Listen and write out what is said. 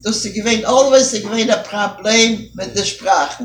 Das ist gewähnt, always gewähnt ein Problem mit der Sprache.